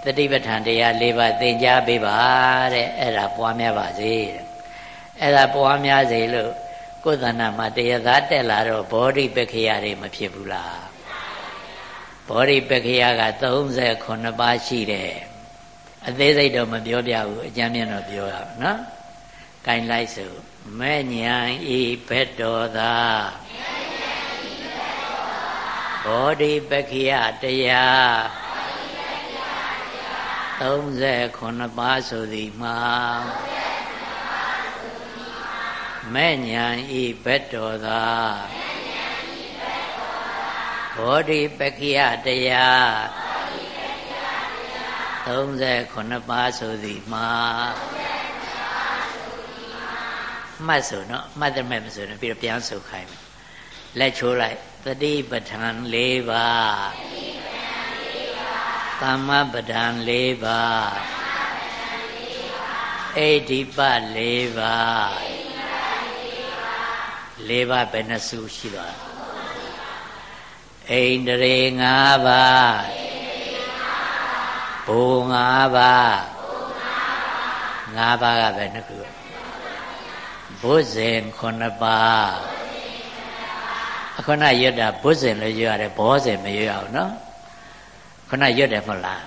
သတိပဋ္ဌာန်တရား၄ပါးသင်ကြားပေးပါတဲ့အဲ့ဒါပွားများပါစေတဲ့ အဲ့ဒါပွားများစေလို့ကိုယ်တဏ္ဍာမှာတရားသားတက်လာတော့ဘောဓိပက္ခယတွေမဖြစ်ဘူးလားဘောဓိပက္ခယက39ပါးရှိတယ်အသေးစိတ်တော့မပြောပြဘူးအကျမ်းမြတ်တော့ပြောရအောင်နော်ကိုင်းလိုက်စို့မဲ့ညာဤဘက်တော်သာဘောဓိပက္ခိယတရား39ပါးဆိုသည်မှာ မဲ့ညာဤဘက်တော်သာဘောဓိပက္ခိယတရား39ပါးဆိုသည်မှာမှတ်ဆိုနော်မှတ်တယ်မဲ့မဆိုရင်ပြီးတော့ပြန်ဆိုခိုင်းမယ်လက်ချိုးလိုက်တတိပဋ္ဌာန်၄ပါးသမ္မပဋ္ဌာန်၄ပါးအိဋ္ဌိပ၄ပါး ၄ပါးဘယ်နှစုရှိသွားအိန္ဒြေ၅ပါးဘူ၅ပါး၅ပါးကဘယ်နှခုဘုဇင်9ပါးအခုနရွတ်တာဘုဇင်လည်းရွတ်ရတယ်ဘောဇင်မရွတ်အောင်နော်ခုနရွတ်တယ်မဟုတ်လား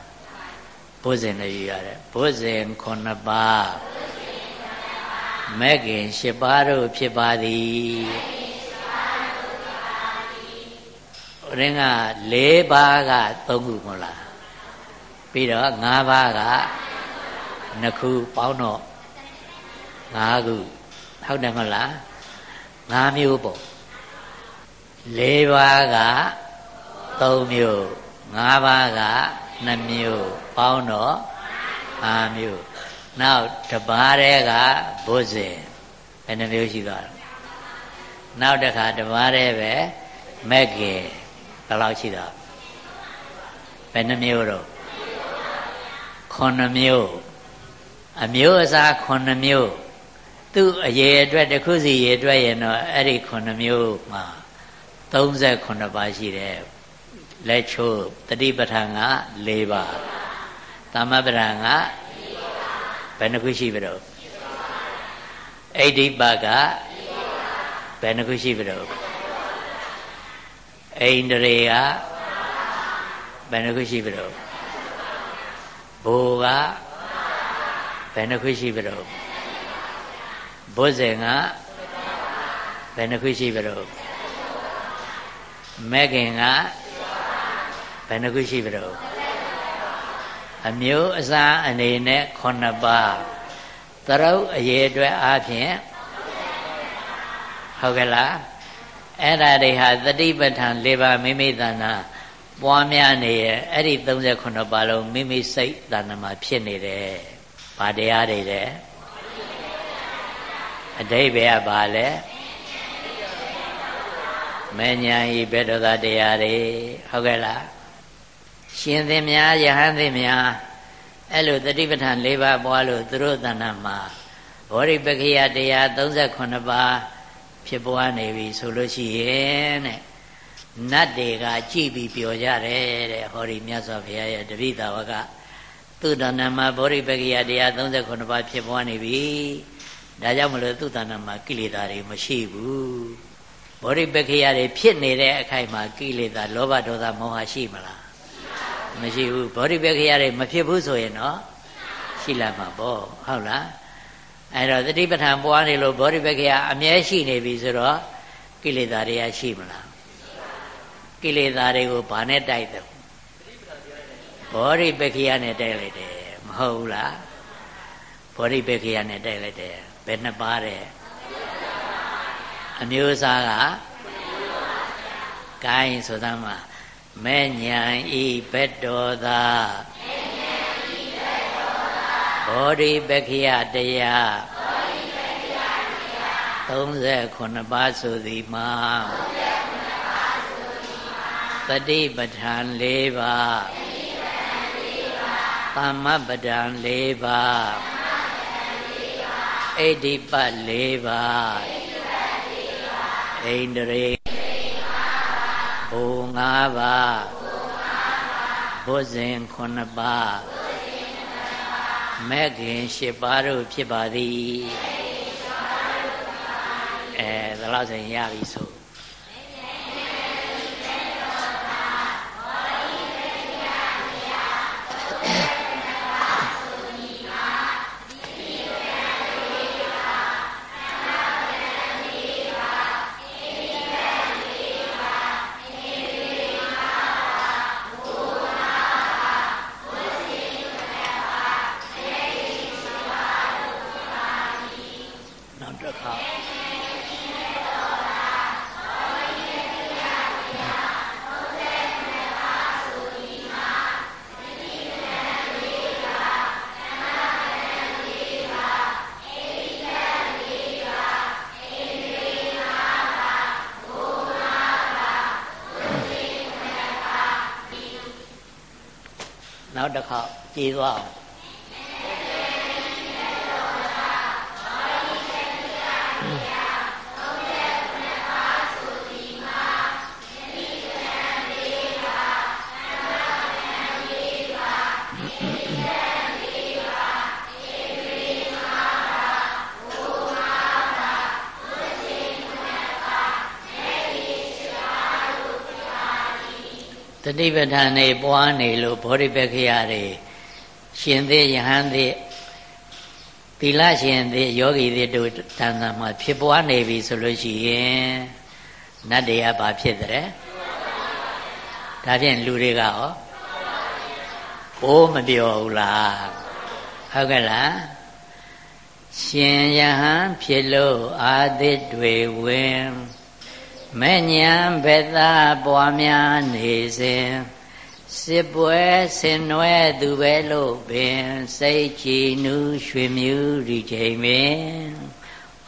ဘုဇင်လည်းရွတ်ရတယ်ဘုဇင်9ပါး မဲ့ခင်10ပါးတို့ဖြစ်ပါသည်ရင်းက၄ပါးက3ခုမဟုတ်လားပြီးတော့5ပါးက2ခုပေါင်းတော့5ခုဟုတ်တယ်မဟုတ်လား၅မျိုးပေါ့၄ပါးက၃မျိုး၅ပါးက2မျိုးပေါင်းတော့5မျိုး နောက်တပါးတည်းကဘုဇင်ဘယ်နှမျိုးရှိသွားလဲနောက်တစ်ခါတပါးတည်းပဲမက်ကေဘယ်လောက်ရှိသွားဘယ်နှမျိုးတော့9မျိုးအမျိုးအစား9မျိုးသူ့အရေအတွက်တစ်ခုစီရေအတွက်ရင်တော့အဲ့ဒီ9မျိုးမှာ38ပါးရှိတယ်လက်ချိုးတတိပဋ္ဌာန်က4ပါးသမပဋ္ဌာန်က ဘယ်နှခုရှိပြီတော့အိဋ္ဌိပကဘယ်နှခုရှိပြီတော့အိန္ဒြေကဘယ်နှခုရှိပြီတော့ဘူကဘယ်နှခုရှိပြီတော့ဘုဇင်ကဘယ်နှခုရှိပြီတော့မဲခင်ကဘယ်နှခုရှိပြီတော့ အမျိုးအစားအနေနဲ့9ပါးသရုပ်အရေအတွက်အားဖြင့်ဟုတ်ကဲ့လားအဲ့ဒါတွေဟာတတိပဋ္ဌာန်၄ပါးမိမိတဏ္ဍာပွားများနေရဲ့အဲ့ဒီ38ပါးလုံးမိမိစိတ်တဏ္ဍာမှာဖြစ်နေတယ်။ဘာတရားတွေလဲအတိဘယ်ကပါလဲမဉ္ဇဉ်ဤဘေဒသာတရားတွေဟုတ်ကဲ့လား ရှင်သင်များယဟန်သင်များအဲ့လိုတတိပဋ္ဌာန်၄ပါးပွားလို့သူတို့တဏ္ဍာမှာဘောရိပခိယတရား38ပါးဖြစ်ပွားနေပြီဆိုလို့ရှိရင်တဲ့နတ်တွေကကြည်ပြီးပြောကြတယ်တဲ့ဟောဒီမြတ်စွာဘုရားရဲ့တပိသာဝကသူတဏ္ဍာမှာဘောရိပခိယတရား38ပါးဖြစ်ပွားနေပြီဒါကြောင့်မလို့သူတဏ္ဍာမှာကိလေသာတွေမရှိဘူးဘောရိပခိယတွေဖြစ်နေတဲ့အခိုက်မှာကိလေသာလောဘဒေါသမောဟရှိမလား မရှိဘူးဘောဓိပက္ခရတွေမဖြစ်ဘူးဆိုရင်တော့ရှိလာမှာပေါ့ဟုတ်လားအဲ့တော့တတိပဋ္ဌာန်ပွားနေလို့ဘောဓိပက္ခရအမြဲရှိနေပြီဆိုတော့ကိလေသာတွေကရှိမလားကိလေသာတွေကိုဘာနဲ့တိုက်တယ်ဘောဓိပက္ခရနဲ့တိုက်လိုက်တယ်မဟုတ်ဘူးလားဘောဓိပက္ခရနဲ့တိုက်လိုက်တယ်ဘယ်နှပါးတဲ့အမျိုးအစားကကိုင်းဆိုသမှာမဲ့ ညာဤဘက်တော်သာဘောဓိပက္ခယတရား39ပါးဆိုသည်မှာတတိပဋ္ဌာန်၄ပါးသမ္မပဋ္ဌာန်၄ပါးအိဋ္ဌိပတ်၄ပါးဣန္ဒြေ ဘူ၅ပါးဘုဇင်9ပါးမဲ့ခင်10ပါးတို့ဖြစ်ပါသည်အဲဒါလို့ဆိုရင်ရပြီဆို က်ကြည်သွားအောင်တတိပဋ္ဌာန်နေပွားနေလို့ဘောဓိပက္ခယတွေ ရှင်သေးယဟန်သေးသီလရှင်သေးယောဂီသေးတို့တဏ္ဍာမှာဖြစ်ပွားနေပြီဆိုလို့ရှိရင်နတ်တွေကဘာဖြစ်တဲ့ဒါဖြင့်လူတွေကရောဘိုးမပြောဘူးလားဟုတ်ကဲ့လားရှင်ယဟန်ဖြစ်လို့အာသစ်တွေဝင်မဲ့ညာဘက်သားပွားများနေစဉ် စစ်ပွဲဆင်နွဲသူပဲလို့ပင်စိတ်ကြည်နူးရွှေမြူးဒီချိန်ပင်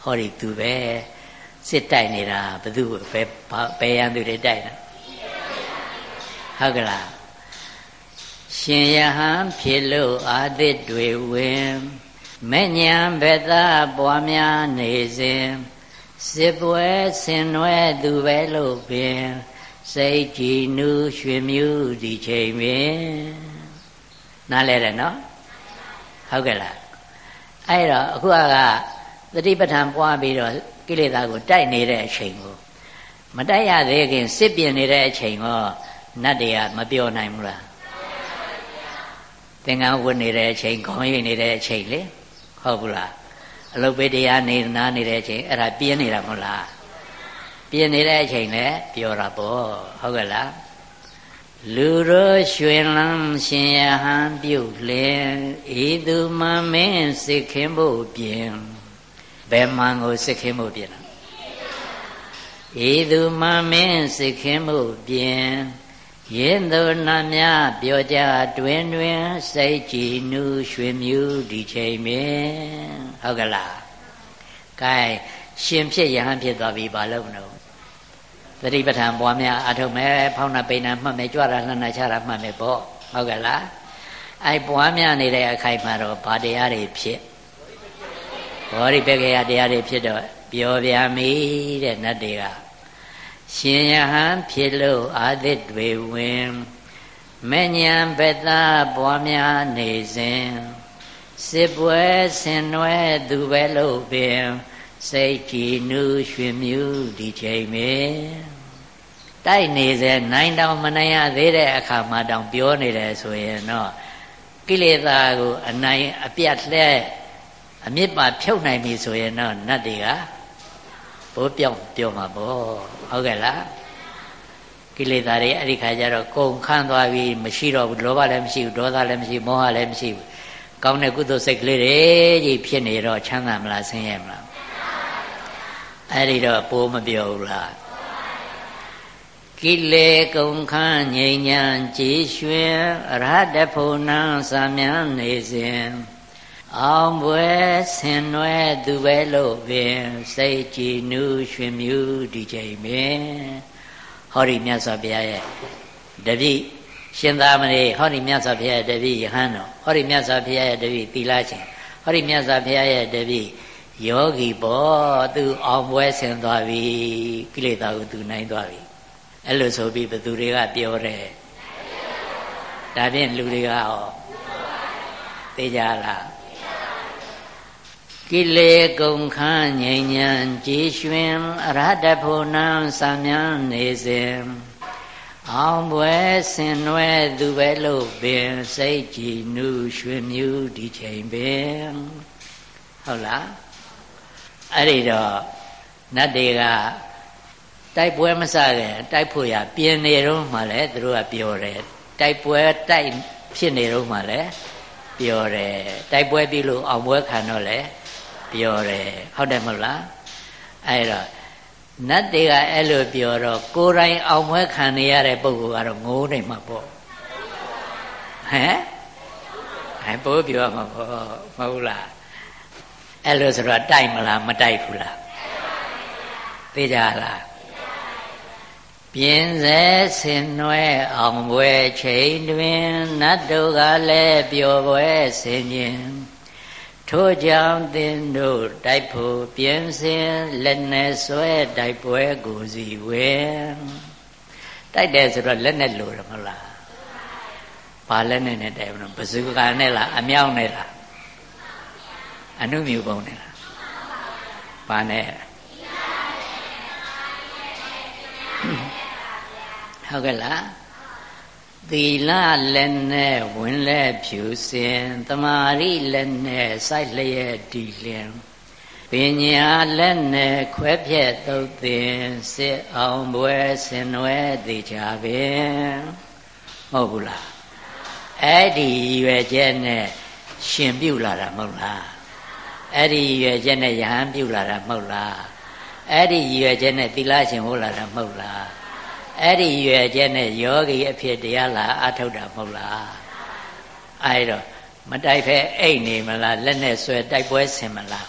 ဟောဒီသူပဲစစ်တိုက်နေတာဘသူပဲဘယ်ရန်သူတွေတိုက်တာဟုတ်ကလားရှင်ယဟန်ဖြစ်လို့အာသစ်တွေဝင်မဲ့ညာဘက်သားပွားများနေစဉ်စစ်ပွဲဆင်နွဲသူပဲလို့ပင် စိတ်ကြည်နူးရွှေမြူးဒီချိန်ပင်နားလဲတယ်နော်ဟုတ်ကဲ့လားအဲ့တော့အခုကသတိပဋ္ဌာန်ပွားပြီးတော့ကိလေသာကိုတိုက်နေတဲ့အချိန်ကိုမတိုက်ရသေးခင်စစ်ပြင်နေတဲ့အချိန်ကိုနတ်တွေကမပြောနိုင်ဘူးလားသင်္ကန်းဝတ်နေတဲ့အချိန်ခေါင်းရိပ်နေတဲ့အချိန်လေဟုတ်ဘူးလားအလုတ်ပေးတရားနေနားနေတဲ့အချိန်အဲ့ဒါပြင်းနေတာမဟုတ်လား ပြင်းနေတဲ့အချိန်လည်းပြောတာပေါ့ဟုတ်ကဲ့လားလူရောရွှင်လန်းရှင်ယဟန်ပြုတ်လင်ဤသူမမင်းစစ်ခင်းဖို့ပြင်ဘယ်မှန်ကိုစစ်ခင်းဖို့ပြင်လားဤသူမမင်းစစ်ခင်းဖို့ပြင်ရင်းသူနာများပြောကြတွင်တွင်စိတ်ကြည်နူးရွှေမြူးဒီချိန်မင်းဟုတ်ကလားကဲရှင်ဖြစ်ယဟန်ဖြစ်သွားပြီဘာလို့မလို့ သတိပဋ္ဌာန်ပွားများအထုံးမဲ့ဖောင်းနာပိန်နာမှတ်မဲ့ကြွတာလှနာချတာမှတ်မဲ့ပေါ့ဟုတ်ကလားအဲပွားများနေတဲ့အခိုက်မှာတော့ဘာတရားတွေဖြစ်ဘောရိပက္ခယတရားတွေဖြစ်တော့ပြောပြမိတဲ့နတ်တွေကရှင်ယဟန်ဖြစ်လို့အာသစ်တွေဝင်မဉ္ဇဉ်ဘသားပွားများနေစဉ်စစ်ပွဲဆင်နွဲသူပဲလို့ပင်စိတ်ကြည်နူးရွှင်မြူးဒီချိန်မေ တိုက်နေစေနိုင်တောင်မနိုင်ရသေးတဲ့အခါမှတောင်ပြောနေတယ်ဆိုရင်တော့ကိလေသာကိုအနိုင်အပြတ်လှဲအမြစ်ပါဖြုတ်နိုင်ပြီဆိုရင်တော့နတ်တွေကဘိုးပြောင်းပြောမှာပေါ့ဟုတ်ကဲ့လားကိလေသာတွေအဲ့ဒီခါကျတော့ကုန်ခန်းသွားပြီးမရှိတော့ဘူးလောဘလည်းမရှိဘူးဒေါသလည်းမရှိမောဟလည်းမရှိဘူးကောင်းတဲ့ကုသိုလ်စိတ်ကလေးတွေကြီးဖြစ်နေတော့ချမ်းသာမလားဆင်းရဲမလားအဲ့ဒီတော့ပိုးမပြောဘူးလား ကိလေကုန်ခန်းငြိမ်ညာကြည်ရွှင်အရဟတဖို့နံစာမြန်းနေစဉ်အောင်ပွဲဆင်နွဲသူပဲလို့ပင်စိတ်ကြည်နူးရွှင်မြူးဒီချိန်ပင်ဟောဒီမြတ်စွာဘုရားရဲ့တပိရှင်သာမဏေဟောဒီမြတ်စွာဘုရားရဲ့တပိယဟန်တော်ဟောဒီမြတ်စွာဘုရားရဲ့တပိသီလရှင်ဟောဒီမြတ်စွာဘုရားရဲ့တပိယောဂီဘောသူအောင်ပွဲဆင်သွားပြီကိလေသာကိုသူနိုင်သွားပြီ အဲ့လိုဆိုပြီးဘသူတွေကပြောတယ်ဒါဖြင့်လူတွေကဟောသိကြလားကိလေကုန်ခန်းငြိမ်ညံကြည်ရွှင်အရဟတဖို့နံစံမြန်းနေစဉ်အောင်ပွဲဆင်နွဲသူပဲလို့ပင်စိတ်ကြည်နူးရွှင်မြူးဒီချိန်ပင်ဟုတ်လားအဲ့ဒီတော့နတ်တွေက တိုက်ပွဲမစခင်တိုက်ဖို့ရပြင်နေတော့မှလည်းသူတို့ကပြောတယ်တိုက်ပွဲတိုက်ဖြစ်နေတော့မှလည်းပြောတယ်တိုက်ပွဲပြီလို့အောင်ပွဲခံတော့လည်းပြောတယ်ဟုတ်တယ်မဟုတ်လားအဲ့တော့နတ်တွေကအဲ့လိုပြောတော့ကိုယ်တိုင်အောင်ပွဲခံနေရတဲ့ပုဂ္ဂိုလ်ကတော့ငိုးနေမှာပေါ့ဟမ်အဲပိုးပြောမှာပေါ့မဟုတ်လားအဲ့လိုဆိုတော့တိုက်မလားမတိုက်ဘူးလားသိကြလား ပြင်းစေဆင်နွယ်အောင်ပွဲချိန်တွင်နတ်တို့ကလည်းပျော်ပွဲဆင်ခြင်းထို့ကြောင့်သင်တို့တိုက်ဖို့ပြင်းစင်လက်နဲ့ဆွဲတိုက်ပွဲကိုစီဝင်တိုက်တယ်ဆိုတော့လက်နဲ့လိုတယ်မဟုတ်လားဘာလက်နဲ့နဲ့တိုက်မလို့ဘဇူကာနဲ့လားအမြောက်နဲ့လားအနုမြူပုံနဲ့လားဘာနဲ့ ဟုတ်ကဲ့လားသီလလက်နဲ့ဝင်လက်ဖြူစင်တမာရိလက်နဲ့စိုက်လျက်တည်လင်ပညာလက်နဲ့ခွဲဖြက်သုတ်သင်စစ်အောင်ပွဲဆင်နွယ်သေးကြပင်မဟုတ်ဘူးလားအဲ့ဒီရွယ်ချက်နဲ့ရှင်ပြုတ်လာတာမဟုတ်လားအဲ့ဒီရွယ်ချက်နဲ့ယဟန်ပြုတ်လာတာမဟုတ်လားအဲ့ဒီရွယ်ချက်နဲ့သီလရှင်ဟုတ်လာတာမဟုတ်လား အဲ့ဒီရွယ်ချက်နဲ့ယောဂီအဖြစ်တရားလာအထုတ်တာမဟုတ်လားအဲ့တော့မတိုက်ဖဲအိတ်နေမလားလက်နဲ့ဆွဲတိုက်ပွဲဆင်မလား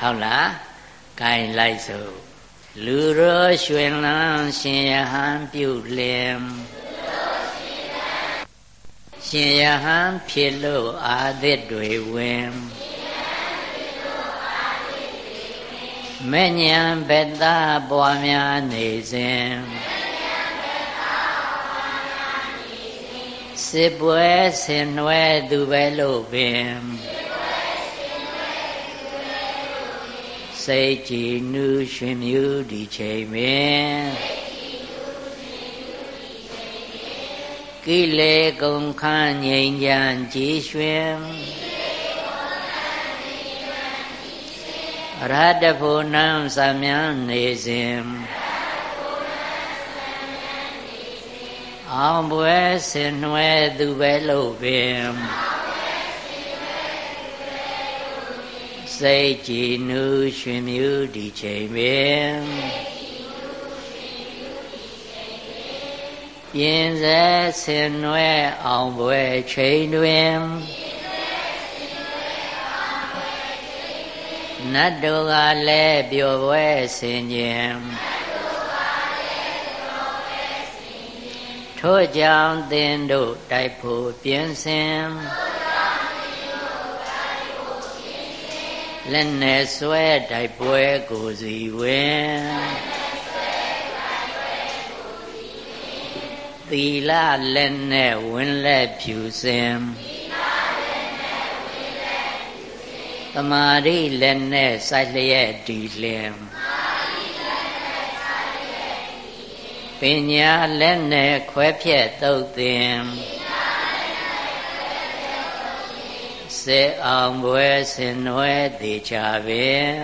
ဟုတ်လားဂိုင်းလိုက်စို့လူရောရွှင်လန်းရှင်ယဟန်ပြုလင်ရှင်ယဟန်ဖြစ်လို့အာသစ်တွေဝင်မဉ္ဇဉ်ဘက်သားပွားများနေစဉ်စစ်ပွဲဆင်နွယ်သူပဲလို့ပင်စိတ်ကြည်နူးရှင်မြူဒီချိန်ပင်ကိလေကုန်ခန်းငြိမ်ချမ်းကြည်ရွှင် ရဟတဖို့နံသမယနေစဉ်အောင်ပွဲဆင်နွယ်သူပဲလို့ပင်စိတ်ကြည်နူးရွှင်မြူးဒီချိန်ပင်ပြင်းစေဆင်နွယ်အောင်ပွဲချိန်တွင် နတ်တို့ကလည်းပျော်ပွဲဆင်ခြင်းထို့ကြောင့်သင်တို့တိုက်ဖို့ပြင်းစင်လက်နဲ့ဆွဲတိုက်ပွဲကိုစီဝင်သီလလက်နဲ့ဝင်လက်ဖြူစင်သ မာဓိလက်နဲ့စိုက်လျက်တည်လင်ပညာလက်နဲ့ခွဲဖြက်သုတ်သင်စေအောင်ပွဲဆင်နွယ်သေးချပင်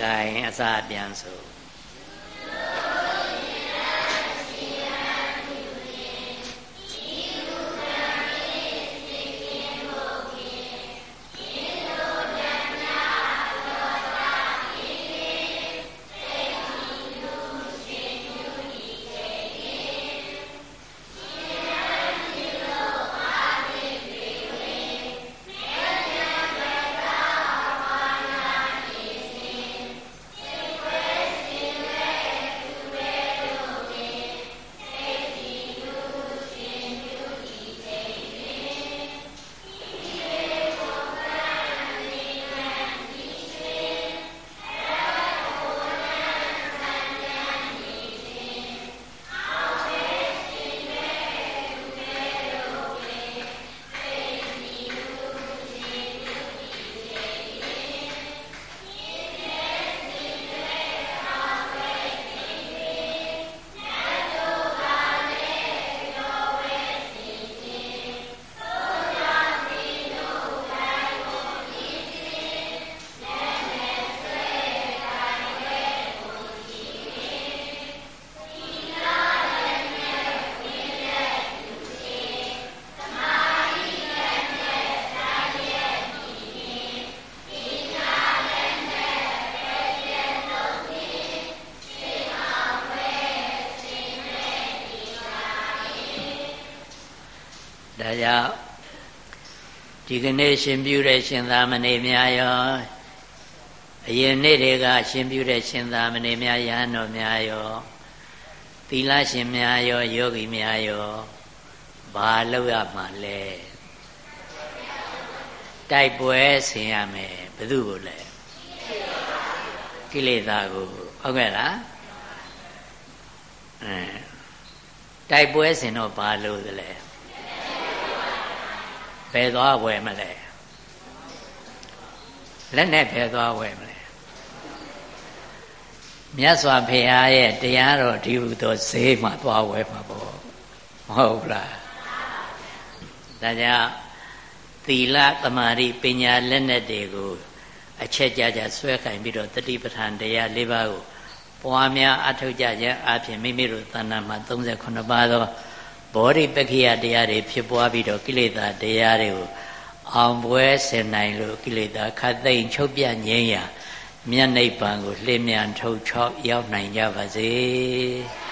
ဂိုင်အစာပြန် စို့ကြောင့်ဒီကနေ့ရှင်ပြုတဲ့ရှင်သာမဏေများရောအရင်နေ့တွေကရှင်ပြုတဲ့ရှင်သာမဏေများယဟန်တော်များရောသီလရှင်များရောယောဂီများရောဘာလုပ်ရမှာလဲတိုက်ပွဲဆင်ရမယ်ဘယ်သူကိုလဲကိလေသာကိုဟုတ်ကဲ့လားအဲတိုက်ပွဲဆင်တော့ဘာလို့လဲ ဘယ်သွားဝယ်မလဲလက်နဲ့ဘယ်သွားဝယ်မလဲမြတ်စွာဘုရားရဲ့တရားတော်ဒီဟုသောဈေးမှာသွားဝယ်မှာပေါ့မဟုတ်လားဒါကြောင့်သီလသမာဓိပညာလက်နက်တွေကိုအချက်ကြကြဆွဲကင်ပြီးတော့တတိပဋ္ဌာန်တရား၄ပါးကိုပွားများအထောက်ကြခြင်းအပြင်မိမိတို့တဏ္ဍာမှာ38ပါးသော ဘောဓိပက္ခိယတရားတွေဖြစ်ပွားပြီးတော့ကိလေသာတရားတွေကိုအောင်ပွဲဆင်နိုင်လို့ကိလေသာခတ်သိမ်းချုပ်ပြငြိမ်းရာမြတ်နိဗ္ဗာန်ကိုလျင်မြန်ထုတ်ချောက်ရောက်နိုင်ကြပါစေ။